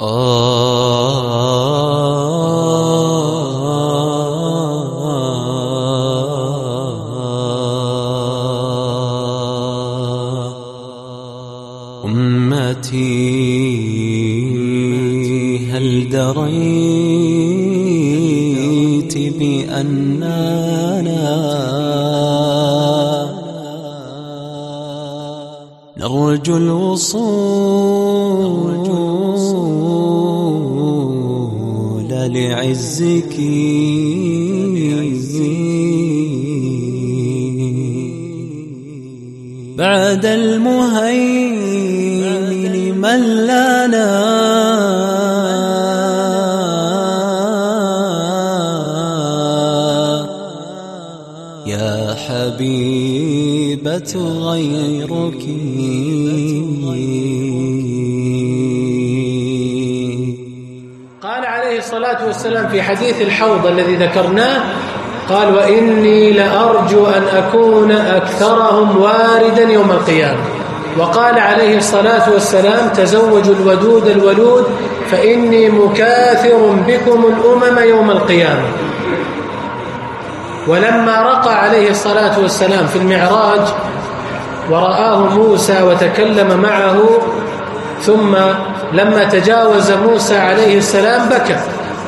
أمتي هل دريت بأننا نرجو الوصول لعزك بعد المهيمن من لنا. يا حبيبة غيرك. عليه في حديث الحوض الذي ذكرناه قال وإني لأرجو أن أكون أكثرهم واردا يوم القيامة. وقال عليه الصلاة والسلام تزوجوا الودود الولود فإني مكاثر بكم الأمم يوم القيامة. ولما رقى عليه الصلاة والسلام في المعراج ورآه موسى وتكلم معه ثم لما تجاوز موسى عليه السلام بكى.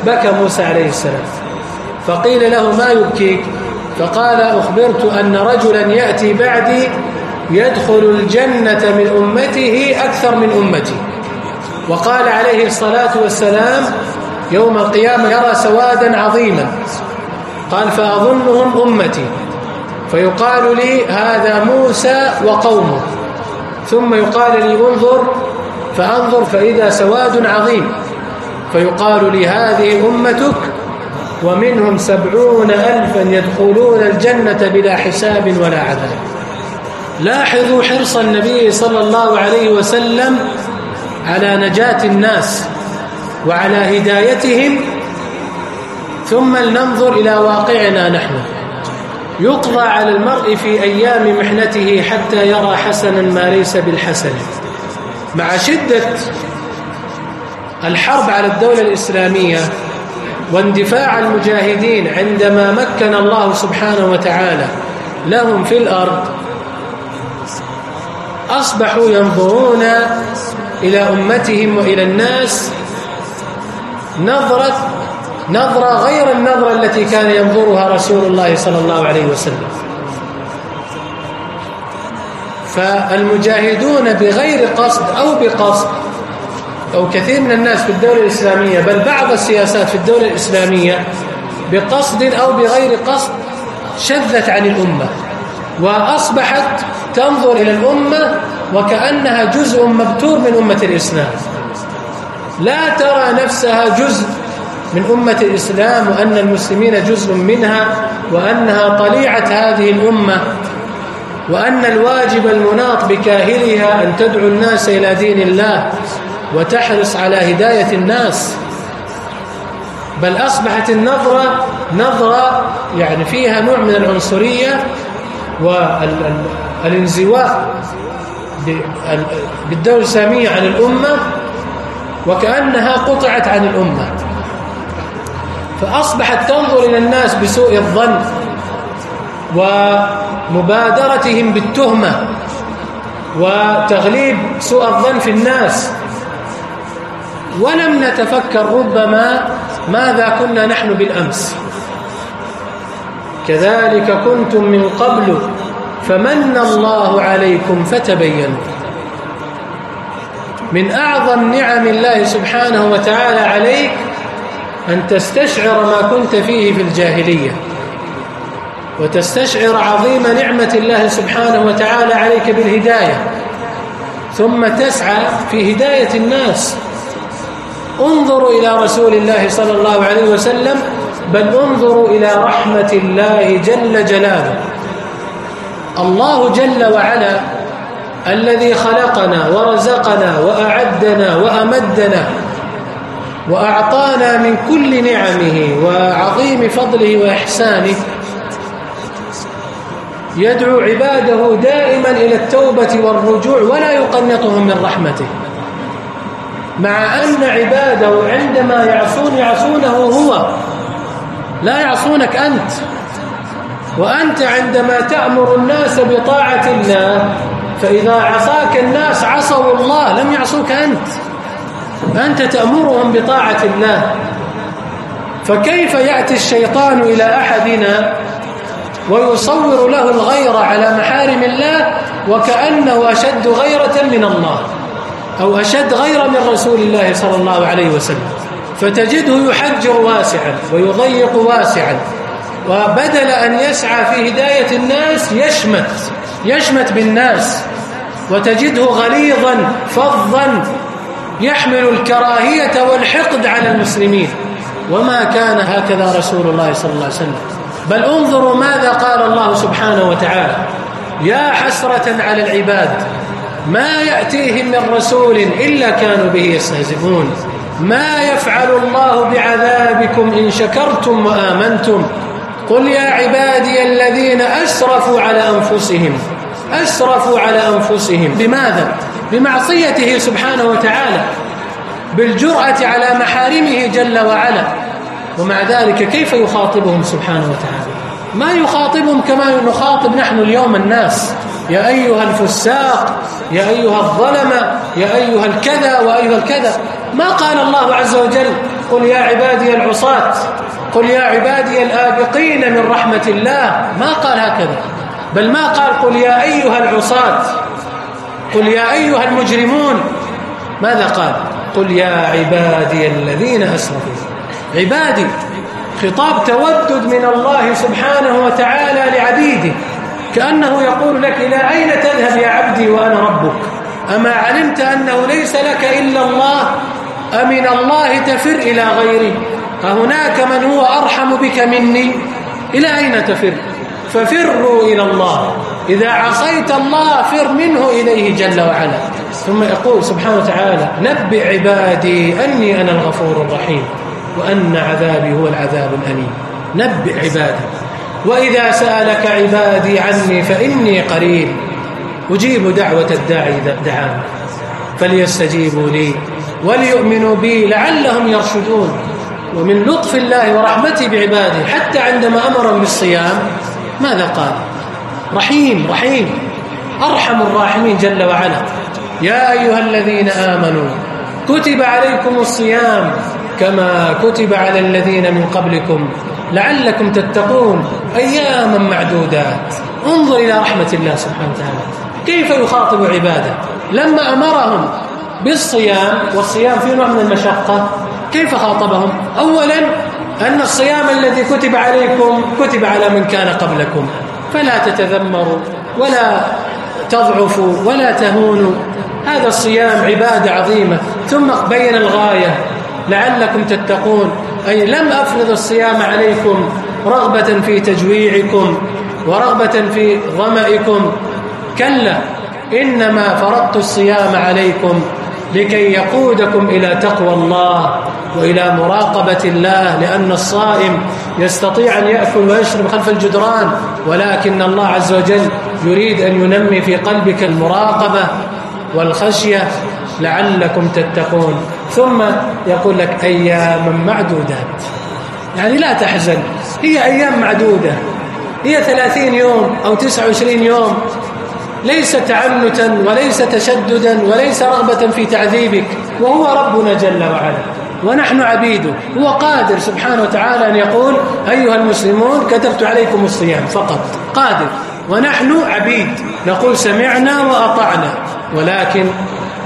بكى موسى عليه السلام. فقيل له ما يبكيك؟ فقال أخبرت أن رجلا يأتي بعدي يدخل الجنة من أمته أكثر من أمتي. وقال عليه الصلاة والسلام يوم القيامة يرى سوادا عظيما. قال فأظنهم أمتي. فيقال لي هذا موسى وقومه. ثم يقال لي انظر. فأنظر فإذا سواد عظيم. فيقال لي هذه أمتك ومنهم سبعون ألفا يدخلون الجنة بلا حساب ولا عذاب. لاحظوا حرص النبي صلى الله عليه وسلم على نجاة الناس وعلى هدايتهم. ثم لننظر إلى واقعنا نحن. يقضى على المرء في أيام محنته حتى يرى حسنا ما ليس بالحسن. مع شدة الحرب على الدولة الإسلامية واندفاع المجاهدين عندما مكن الله سبحانه وتعالى لهم في الأرض أصبحوا ينظرون إلى أمتهم وإلى الناس نظرة نظرة غير النظرة التي كان ينظرها رسول الله صلى الله عليه وسلم. فالمجاهدون بغير قصد أو بقصد أو كثير من الناس في الدولة الإسلامية بل بعض السياسات في الدولة الإسلامية بقصد أو بغير قصد شذت عن الأمة وأصبحت تنظر إلى الأمة وكأنها جزء مبتور من أمة الإسلام. لا ترى نفسها جزء من أمة الإسلام وأن المسلمين جزء منها وأنها طليعة هذه الأمة وأن الواجب المناط بكاهلها أن تدعو الناس إلى دين الله. وتحرص على هداية الناس. بل أصبحت النظرة نظرة يعني فيها نوع من العنصرية والانزواء بالدولة الإسلامية عن الأمة وكأنها قطعت عن الأمة. فأصبحت تنظر إلى الناس بسوء الظن ومبادرتهم بالتهمة وتغليب سوء الظن في الناس. ولم نتفكر ربما ماذا كنا نحن بالأمس. كذلك كنتم من قبل فمن الله عليكم فتبينوا. من أعظم نعم الله سبحانه وتعالى عليك أن تستشعر ما كنت فيه في الجاهلية. وتستشعر عظيم نعمة الله سبحانه وتعالى عليك بالهداية. ثم تسعى في هداية الناس. انظروا إلى رسول الله صلى الله عليه وسلم بل انظروا إلى رحمة الله جل جلاله. الله جل وعلا الذي خلقنا ورزقنا وأعدنا وأمدنا وأعطانا من كل نعمه وعظيم فضله وإحسانه. يدعو عباده دائما إلى التوبة والرجوع ولا يقنطهم من رحمته. مع أن عباده عندما يعصون يعصونه هو. لا يعصونك أنت. وأنت عندما تأمر الناس بطاعة الله فإذا عصاك الناس عصوا الله لم يعصوك أنت. أنت تأمرهم بطاعة الله. فكيف يأتي الشيطان إلى أحدنا ويصور له الغيرة على محارم الله وكأنه أشد غيرة من الله؟ أو أشد غيرة من رسول الله صلى الله عليه وسلم. فتجده يحجر واسعا ويضيق واسعا. وبدل أن يسعى في هداية الناس يشمت يشمت بالناس. وتجده غليظا فظا يحمل الكراهية والحقد على المسلمين. وما كان هكذا رسول الله صلى الله عليه وسلم. بل انظروا ماذا قال الله سبحانه وتعالى. يا حسرة على العباد. ما يأتيهم من رسول إلا كانوا به يستهزئون. ما يفعل الله بعذابكم إن شكرتم وآمنتم. قل يا عبادي الذين أسرفوا على أنفسهم أسرفوا على أنفسهم. بماذا؟ بمعصيته سبحانه وتعالى بالجرأة على محارمه جل وعلا. ومع ذلك كيف يخاطبهم سبحانه وتعالى؟ ما يخاطبهم كما نخاطب نحن اليوم الناس. يا أيها الفساق يا أيها الظلمة يا أيها الكذا وأيها الكذا. ما قال الله عز وجل؟ قل يا عبادي العصاة قل يا عبادي الآبقين من رحمة الله. ما قال هكذا. بل ما قال قل يا أيها العصاة قل يا أيها المجرمون. ماذا قال؟ قل يا عبادي الذين أسرفوا. عبادي خطاب تودد من الله سبحانه وتعالى لعبيده. كأنه يقول لك إلى أين تذهب يا عبدي وأنا ربك؟ أما علمت أنه ليس لك إلا الله أمن الله تفر إلى غيري. أهناك من هو أرحم بك مني؟ إلى أين تفر؟ ففروا إلى الله. إذا عصيت الله فر منه إليه جل وعلا. ثم يقول سبحانه وتعالى نبئ عبادي أني أنا الغفور الرحيم وأن عذابي هو العذاب الأليم. نبئ عبادي. وإذا سألك عبادي عني فإني قريب. أجيب دعوة الداعي دعاني فليستجيبوا لي وليؤمنوا بي لعلهم يرشدون. ومن لطف الله ورحمته بعباده حتى عندما أمرهم بالصيام ماذا قال؟ رحيم رحيم. أرحم الراحمين جل وعلا. يا أيها الذين آمنوا كتب عليكم الصيام كما كتب على الذين من قبلكم. لعلكم تتقون أياما معدودات. انظر إلى رحمة الله سبحانه وتعالى. كيف يخاطب عباده؟ لما أمرهم بالصيام والصيام فيه نوع من المشقة كيف خاطبهم؟ أولا أن الصيام الذي كتب عليكم كتب على من كان قبلكم. فلا تتذمروا ولا تضعفوا ولا تهونوا. هذا الصيام عبادة عظيمة. ثم بين الغاية لعلكم تتقون. أي لم أفرض الصيام عليكم رغبة في تجويعكم ورغبة في ظمئكم كلا إنما فرضت الصيام عليكم لكي يقودكم إلى تقوى الله وإلى مراقبة الله لأن الصائم يستطيع أن يأكل ويشرب خلف الجدران ولكن الله عز وجل يريد أن ينمي في قلبك المراقبة والخشية. لعلكم تتقون. ثم يقول لك أيام معدودات. يعني لا تحزن. هي أيام معدودة. هي ثلاثين يوم أو تسعة وعشرين يوم. ليس تعنتا وليس تشددا وليس رغبة في تعذيبك. وهو ربنا جل وعلا. ونحن عبيده هو قادر سبحانه وتعالى أن يقول أيها المسلمون كتبت عليكم الصيام فقط. قادر. ونحن عبيد. نقول سمعنا وأطعنا. ولكن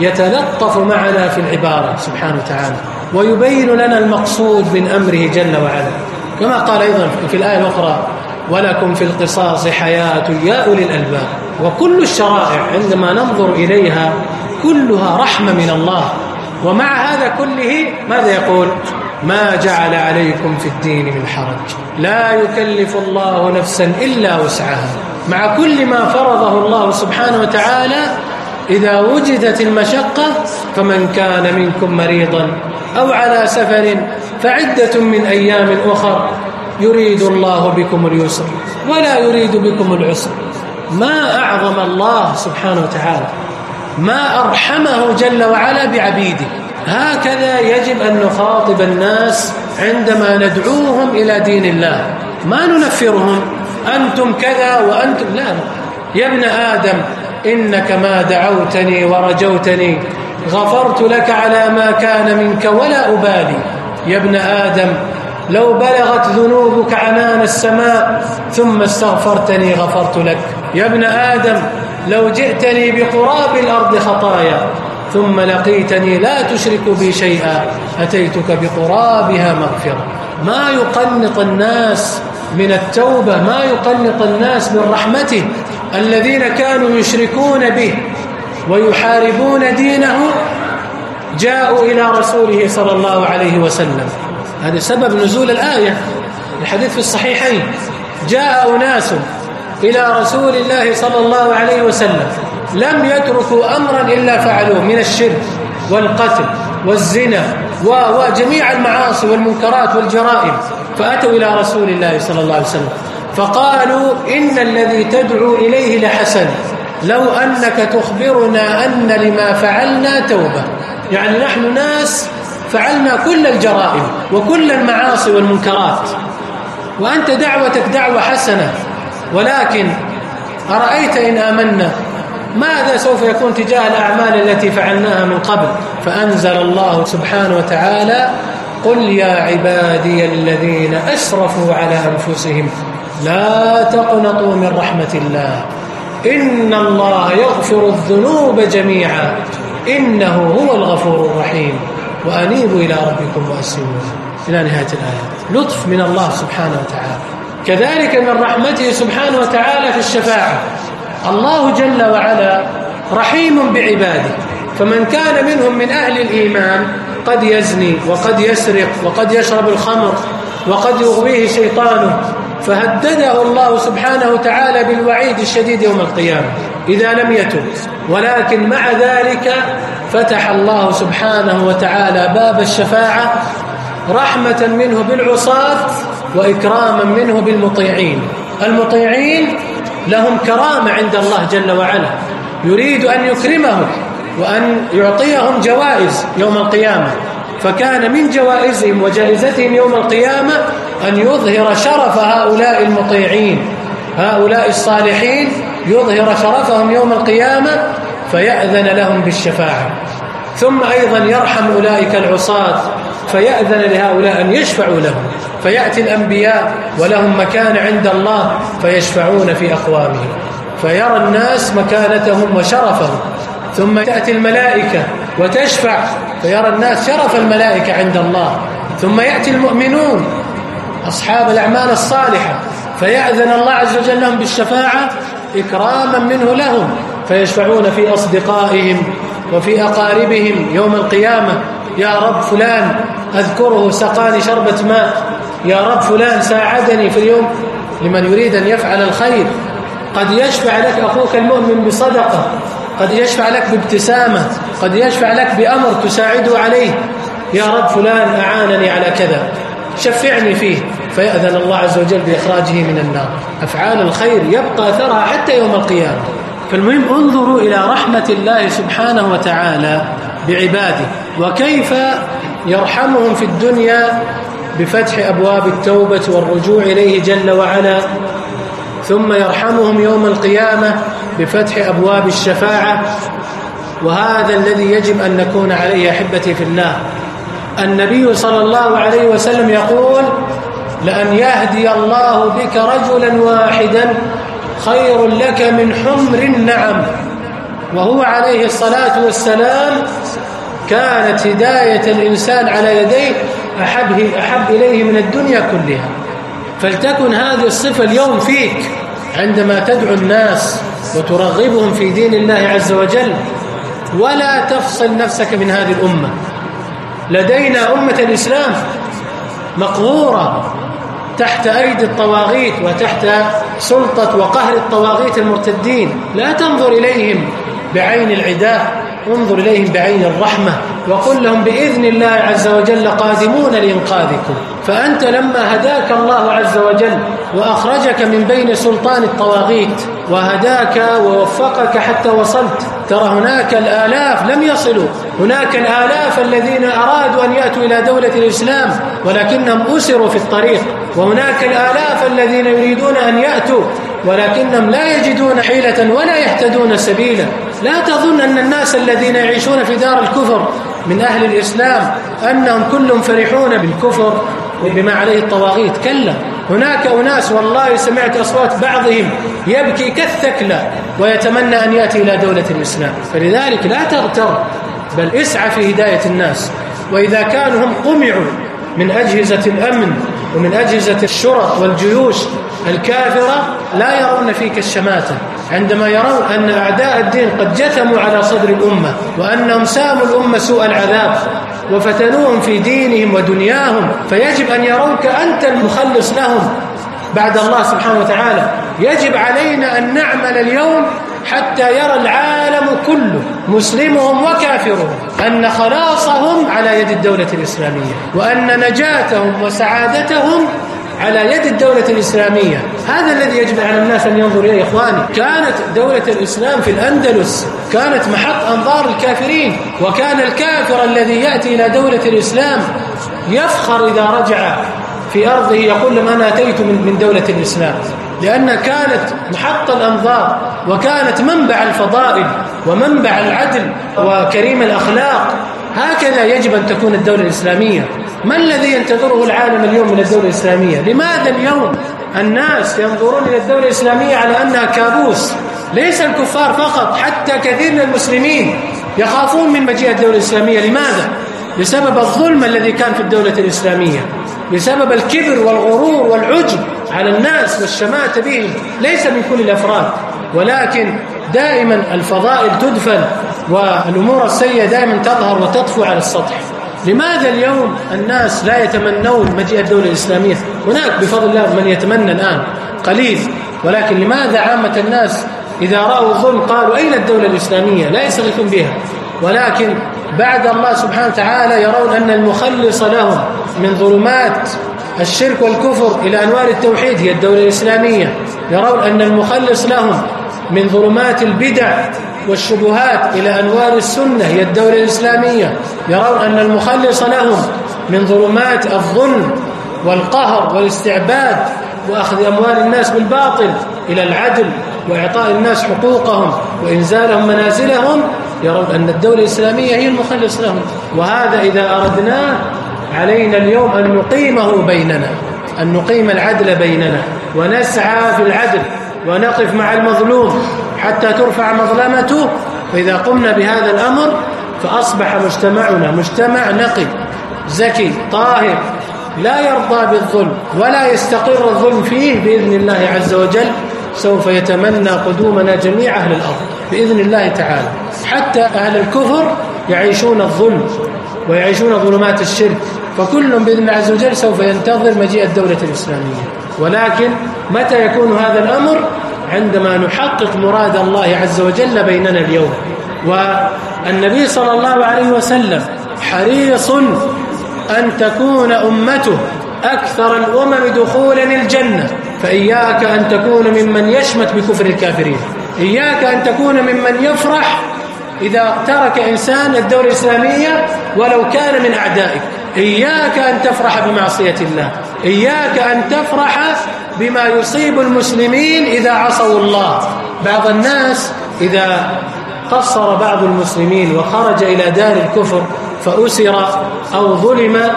يتلطف معنا في العبارة سبحانه وتعالى. ويبين لنا المقصود من أمره جل وعلا. كما قال أيضا في الآية الأخرى ولكم في القصاص حياة يا أولي الألباب. وكل الشرائع عندما ننظر إليها كلها رحمة من الله. ومع هذا كله ماذا يقول؟ ما جعل عليكم في الدين من حرج. لا يكلف الله نفسا إلا وسعها. مع كل ما فرضه الله سبحانه وتعالى إذا وجدت المشقة فمن كان منكم مريضا أو على سفر فعدة من أيام أخر يريد الله بكم اليسر ولا يريد بكم العسر. ما أعظم الله سبحانه وتعالى ما أرحمه جل وعلا بعبيده. هكذا يجب أن نخاطب الناس عندما ندعوهم إلى دين الله. ما ننفرهم أنتم كذا وأنتم لا. يا ابن آدم إنك ما دعوتني ورجوتني غفرت لك على ما كان منك ولا أبالي. يا ابن آدم لو بلغت ذنوبك عنان السماء ثم استغفرتني غفرت لك. يا ابن آدم لو جئتني بقراب الأرض خطايا ثم لقيتني لا تشرك بي شيئا أتيتك بقرابها مغفرة. ما يقنط الناس من التوبة ما يقنط الناس من رحمته الذين كانوا يشركون به ويحاربون دينه جاءوا إلى رسوله صلى الله عليه وسلم. هذا سبب نزول الآية الحديث في الصحيحين. جاء أناس إلى رسول الله صلى الله عليه وسلم لم يتركوا أمرا إلا فعلوه من الشرك والقتل والزنا وجميع المعاصي والمنكرات والجرائم فأتوا إلى رسول الله صلى الله عليه وسلم. فقالوا إن الذي تدعو إليه لحسن لو أنك تخبرنا أن لما فعلنا توبة. يعني نحن ناس فعلنا كل الجرائم وكل المعاصي والمنكرات وأنت دعوتك دعوة حسنة. ولكن أرأيت إن آمنا؟ ماذا سوف يكون تجاه الأعمال التي فعلناها من قبل؟ فأنزل الله سبحانه وتعالى قل يا عبادي الذين أسرفوا على أنفسهم لا تقنطوا من رحمة الله. إن الله يغفر الذنوب جميعا. إنه هو الغفور الرحيم. وأنيبوا إلى ربكم وأسلموا. إلى نهاية الآيات لطف من الله سبحانه وتعالى. كذلك من رحمته سبحانه وتعالى في الشفاعة. الله جل وعلا رحيم بعباده. فمن كان منهم من أهل الإيمان قد يزني وقد يسرق وقد يشرب الخمر وقد يغويه شيطانه فهدده الله سبحانه وتعالى بالوعيد الشديد يوم القيامة إذا لم يتب. ولكن مع ذلك فتح الله سبحانه وتعالى باب الشفاعة رحمة منه بالعصاة وإكراما منه بالمطيعين. المطيعين لهم كرامة عند الله جل وعلا يريد أن يكرمهم وأن يعطيهم جوائز يوم القيامة. فكان من جوائزهم وجائزتهم يوم القيامة أن يظهر شرف هؤلاء المطيعين هؤلاء الصالحين يظهر شرفهم يوم القيامة فيأذن لهم بالشفاعة. ثم أيضا يرحم أولئك العصاة فيأذن لهؤلاء أن يشفعوا لهم فيأتي الأنبياء ولهم مكان عند الله فيشفعون في أقوامهم. فيرى الناس مكانتهم وشرفهم. ثم تأتي الملائكة وتشفع فيرى الناس شرف الملائكة عند الله. ثم يأتي المؤمنون أصحاب الأعمال الصالحة. فيأذن الله عز وجل لهم بالشفاعة إكراما منه لهم فيشفعون في أصدقائهم وفي أقاربهم يوم القيامة. يا رب فلان أذكره سقاني شربة ماء. يا رب فلان ساعدني في اليوم. لمن يريد أن يفعل الخير. قد يشفع لك أخوك المؤمن بصدقة قد يشفع لك بابتسامة قد يشفع لك بأمر تساعده عليه. يا رب فلان أعانني على كذا. شفعني فيه فيأذن الله عز وجل بإخراجه من النار. أفعال الخير يبقى أثرها حتى يوم القيامة. فالمهم انظروا إلى رحمة الله سبحانه وتعالى بعباده وكيف يرحمهم في الدنيا بفتح أبواب التوبة والرجوع إليه جل وعلا ثم يرحمهم يوم القيامة بفتح أبواب الشفاعة. وهذا الذي يجب أن نكون عليه أحبتي في الله. النبي صلى الله عليه وسلم يقول لأن يهدي الله بك رجلا واحدا خير لك من حمر النعم. وهو عليه الصلاة والسلام كانت هداية الإنسان على يديه أحب, أحب إليه من الدنيا كلها. فلتكن هذه الصفة اليوم فيك عندما تدعو الناس وترغبهم في دين الله عز وجل ولا تفصل نفسك من هذه الأمة. لدينا أمة الإسلام مقهورة تحت أيدي الطواغيت وتحت سلطة وقهر الطواغيت المرتدين. لا تنظر إليهم بعين العداء انظر إليهم بعين الرحمة وقل لهم بإذن الله عز وجل قادمون لإنقاذكم. فأنت لما هداك الله عز وجل وأخرجك من بين سلطان الطواغيت وهداك ووفقك حتى وصلت ترى هناك الآلاف لم يصلوا. هناك الآلاف الذين أرادوا أن يأتوا إلى دولة الإسلام ولكنهم أسروا في الطريق. وهناك الآلاف الذين يريدون أن يأتوا ولكنهم لا يجدون حيلة ولا يهتدون سبيلا. لا تظن أن الناس الذين يعيشون في دار الكفر من أهل الإسلام أنهم كلهم فرحون بالكفر بما عليه الطواغيت. كلا. هناك أناس والله سمعت أصوات بعضهم يبكي كالثكلى ويتمنى أن يأتي إلى دولة الإسلام. فلذلك لا تغتر بل اسعى في هداية الناس. وإذا كانوا هم قمعوا من أجهزة الأمن ومن أجهزة الشرط والجيوش الكافرة لا يرون فيك الشماتة. عندما يرون أن أعداء الدين قد جثموا على صدر الأمة وأنهم ساموا الأمة سوء العذاب وفتنوهم في دينهم ودنياهم فيجب أن يروك أنت المخلص لهم. بعد الله سبحانه وتعالى يجب علينا أن نعمل اليوم حتى يرى العالم كله مسلمهم وكافرهم أن خلاصهم على يد الدولة الإسلامية وأن نجاتهم وسعادتهم على يد الدولة الإسلامية. هذا الذي يجب على الناس أن ينظر إليه إخواني. كانت دولة الإسلام في الأندلس كانت محط أنظار الكافرين وكان الكافر الذي يأتي إلى دولة الإسلام يفخر إذا رجع في أرضه يقول لهم أنا أتيت من دولة الإسلام. لأنها كانت محط الأنظار وكانت منبع الفضائل ومنبع العدل وكريم الأخلاق هكذا يجب أن تكون الدولة الإسلامية. ما الذي ينتظره العالم اليوم من الدولة الإسلامية؟ لماذا اليوم الناس ينظرون إلى الدولة الإسلامية على أنها كابوس؟ ليس الكفار فقط حتى كثير من المسلمين يخافون من مجيء الدولة الإسلامية. لماذا؟ بسبب الظلم الذي كان في الدولة الإسلامية بسبب الكبر والغرور والعجب على الناس والشماتة بهم. ليس من كل الأفراد. ولكن دائما الفضائل تدفن والأمور السيئة دائما تظهر وتطفو على السطح. لماذا اليوم الناس لا يتمنون مجيء الدولة الإسلامية؟ هناك بفضل الله من يتمنى الآن قليل. ولكن لماذا عامة الناس إذا رأوا الظلم قالوا أين الدولة الإسلامية؟ لا يستغيثون بها. ولكن بعد الله سبحانه وتعالى يرون أن المخلص لهم من ظلمات الشرك والكفر إلى أنوار التوحيد هي الدولة الإسلامية. يرون أن المخلص لهم من ظلمات البدع والشبهات إلى أنوار السنة هي الدولة الإسلامية. يرون أن المخلص لهم من ظلمات الظلم والقهر والاستعباد وأخذ أموال الناس بالباطل إلى العدل وإعطاء الناس حقوقهم وإنزالهم منازلهم. يرون أن الدولة الإسلامية هي المخلص لهم. وهذا إذا أردناه علينا اليوم أن نقيمه بيننا أن نقيم العدل بيننا ونسعى في العدل ونقف مع المظلوم حتى ترفع مظلمته. فإذا قمنا بهذا الأمر فأصبح مجتمعنا مجتمع نقي زكي طاهر لا يرضى بالظلم ولا يستقر الظلم فيه بإذن الله عز وجل. سوف يتمنى قدومنا جميع أهل الأرض بإذن الله تعالى. حتى أهل الكفر يعيشون الظلم ويعيشون ظلمات الشرك فكل بإذن الله عز وجل سوف ينتظر مجيء الدولة الإسلامية. ولكن متى يكون هذا الأمر؟ عندما نحقق مراد الله عز وجل بيننا اليوم. والنبي صلى الله عليه وسلم حريص أن تكون أمته أكثر الأمم دخولا الجنة. فإياك أن تكون ممن يشمت بكفر الكافرين. إياك أن تكون ممن يفرح إذا ترك إنسان الدولة الإسلامية ولو كان من أعدائك. إياك أن تفرح بمعصية الله إياك أن تفرح بما يصيب المسلمين إذا عصوا الله. بعض الناس إذا قصر بعض المسلمين وخرج إلى دار الكفر فأسر أو ظلم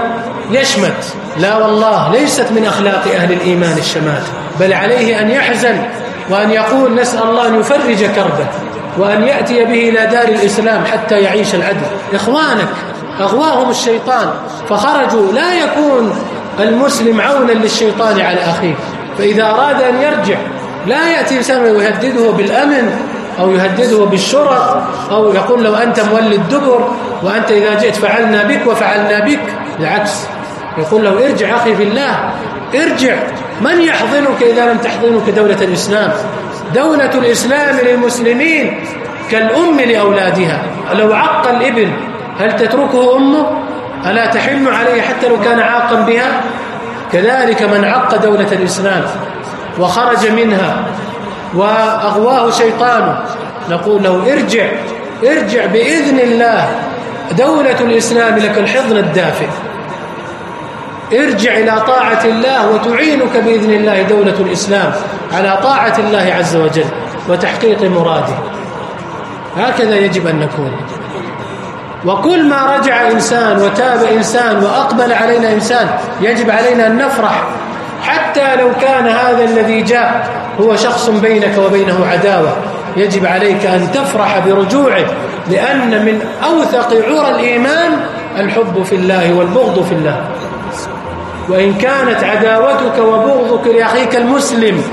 يشمت. لا والله ليست من أخلاق أهل الإيمان الشمات بل عليه أن يحزن وأن يقول نسأل الله أن يفرج كربه وأن يأتي به إلى دار الإسلام حتى يعيش العدل. إخوانك أغواهم الشيطان. فخرجوا لا يكون المسلم عونا للشيطان على أخيه. فإذا أراد أن يرجع لا يأتي إنسان ويهدده بالأمن أو يهدده بالشرط أو يقول له أنت مولي الدبر وأنت إذا جئت فعلنا بك وفعلنا بك. بالعكس يقول له ارجع أخي في الله ارجع. من يحضنك إذا لم تحضنك دولة الإسلام؟ دولة الإسلام للمسلمين كالأم لأولادها. لو عق الإبن هل تتركه أمه؟ ألا تحن عليه حتى لو كان عاقا بها؟ كذلك من عق دولة الإسلام وخرج منها وأغواه شيطانه نقول له ارجع ارجع بإذن الله دولة الإسلام لك الحضن الدافئ. ارجع إلى طاعة الله وتعينك بإذن الله دولة الإسلام على طاعة الله عز وجل وتحقيق مراده. هكذا يجب أن نكون. وكل ما رجع إنسان وتاب إنسان وأقبل علينا إنسان يجب علينا أن نفرح حتى لو كان هذا الذي جاء هو شخص بينك وبينه عداوة. يجب عليك أن تفرح برجوعه لأن من أوثق عرى الإيمان الحب في الله والبغض في الله. وإن كانت عداوتك وبغضك لأخيك المسلم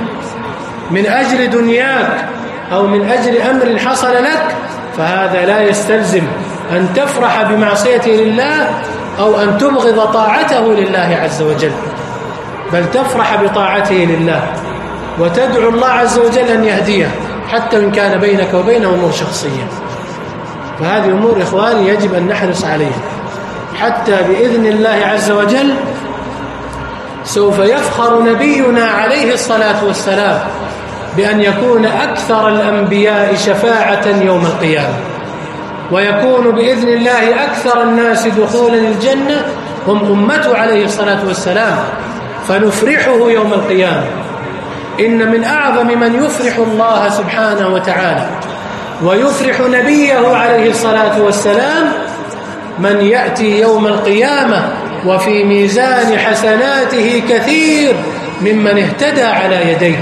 من أجل دنياك أو من أجل أمر حصل لك فهذا لا يستلزم. أن تفرح بمعصيته لله أو أن تبغض طاعته لله عز وجل. بل تفرح بطاعته لله وتدعو الله عز وجل أن يهديه حتى إن كان بينك وبينه أمور شخصية. فهذه أمور إخواني يجب أن نحرص عليها. حتى بإذن الله عز وجل سوف يفخر نبينا عليه الصلاة والسلام بأن يكون أكثر الأنبياء شفاعة يوم القيامة. ويكون بإذن الله أكثر الناس دخولا الجنة هم أمته عليه الصلاة والسلام. فنفرحه يوم القيامة. إن من أعظم من يفرح الله سبحانه وتعالى ويفرح نبيه عليه الصلاة والسلام من يأتي يوم القيامة وفي ميزان حسناته كثير ممن اهتدى على يديه.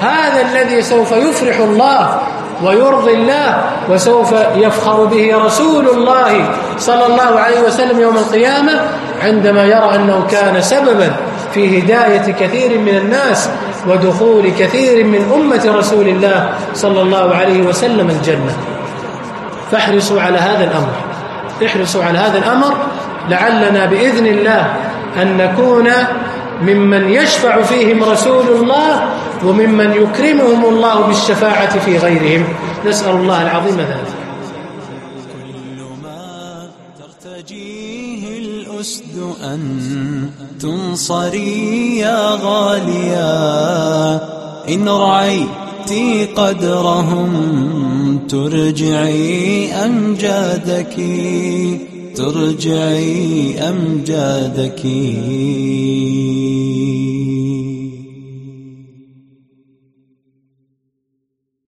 هذا الذي سوف يفرح الله ويرضي الله وسوف يفخر به رسول الله صلى الله عليه وسلم يوم القيامة عندما يرى أنه كان سببا في هداية كثير من الناس ودخول كثير من أمة رسول الله صلى الله عليه وسلم الجنة. فاحرصوا على هذا الأمر. احرصوا على هذا الأمر لعلنا بإذن الله أن نكون ممن يشفع فيهم رسول الله وممن يكرمهم الله بالشفاعة في غيرهم. نسأل الله العظيم ذلك. كل ما ترتجيه الأسد أن تنصري يا غاليا. إن رعيت قدرهم ترجعي أمجادك ترجعي أمجادك